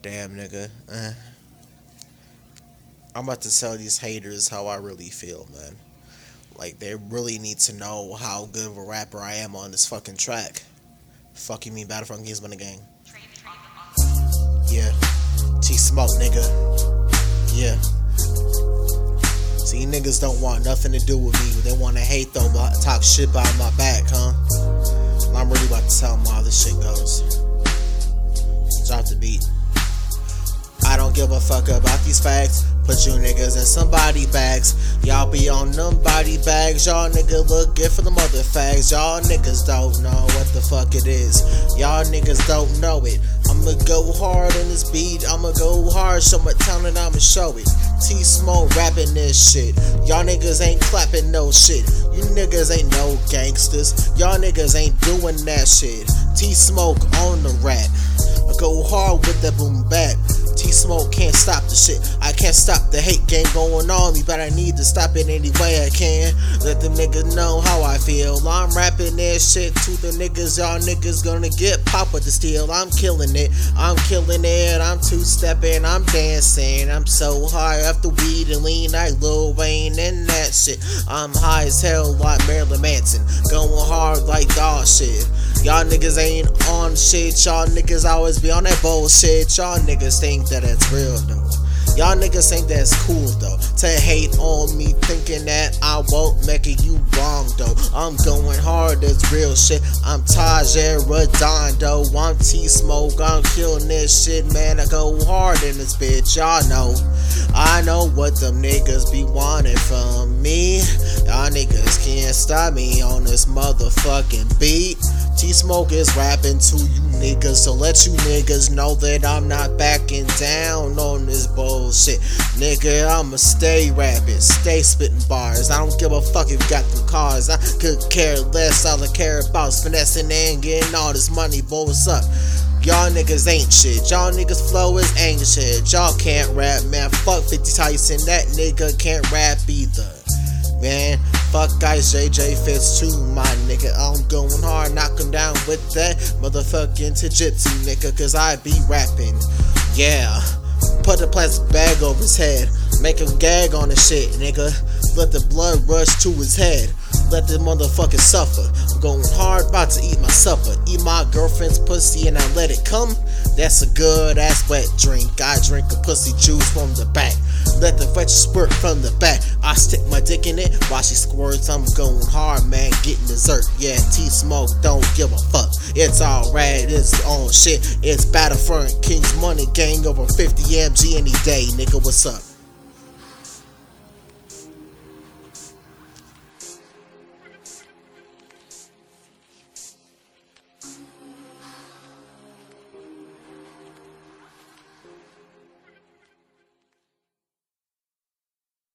Damn, nigga. Uh, I'm about to tell these haters how I really feel, man. Like, they really need to know how good of a rapper I am on this fucking track. Fuck you mean Battlefront Games been the gang. Yeah. T Smoke, nigga. Yeah. See, niggas don't want nothing to do with me. They want to hate though, but talk shit about my back, huh? And I'm really about to tell them how this shit goes. Drop the beat. Give a fuck about these facts. Put you niggas in somebody bags. Y'all be on them body bags. Y'all nigga look good for the mother fags. Y'all niggas don't know what the fuck it is. Y'all niggas don't know it. I'ma go hard on this beat. I'ma go hard, show my talent, I'ma show it. T Smoke rapping this shit. Y'all niggas ain't clapping no shit. You niggas ain't no gangsters. Y'all niggas ain't doing that shit. T Smoke on the rap. I go hard with that boom bap. Smoke can't stop the shit. I can't stop the hate game going on me, but I need to stop it any way I can. Let them niggas know how I feel. I'm rapping this shit to the niggas. Y'all niggas gonna get pop with the steel. I'm killing it. I'm killing it. I'm two stepping. I'm dancing. I'm so high off the weed and lean like Lil Wayne and that shit. I'm high as hell like Marilyn Manson. Going hard like dog shit. Y'all niggas ain't on shit. Y'all niggas always be on that bullshit. Y'all niggas think that it's real though. Y'all niggas think that's cool though. To hate on me thinking that I won't make it you wrong though. I'm going hard, that's real shit. I'm Taj Redondo. I'm T Smoke. I'm killing this shit, man. I go hard in this bitch. Y'all know. I know what them niggas be wanting from me. Niggas can't stop me on this motherfucking beat. T Smoke is rapping to you niggas, so let you niggas know that I'm not backing down on this bullshit. Nigga, I'ma stay rapping, stay spitting bars. I don't give a fuck if you got them cars. I could care less. All I care about is finessing and getting all this money, boy. What's up? Y'all niggas ain't shit. Y'all niggas flow is ain't shit. Y'all can't rap, man. Fuck 50 Tyson. That nigga can't rap either. Man, fuck guys, JJ fits too, my nigga. I'm going hard, knock him down with that motherfucking Tajitsu, nigga, cause I be rapping. Yeah. Put a plastic bag over his head, make him gag on the shit, nigga. Let the blood rush to his head. Let the motherfucker suffer. I'm going hard, about to eat my supper. Eat my girlfriend's pussy and I let it come. That's a good ass wet drink. I drink a pussy juice from the back. Fetch squirt from the back. I stick my dick in it while she squirts. I'm going hard, man. Getting dessert. Yeah, T Smoke, don't give a fuck. It's alright, it's on shit. It's Battlefront King's Money Gang over 50 MG any day, nigga. What's up?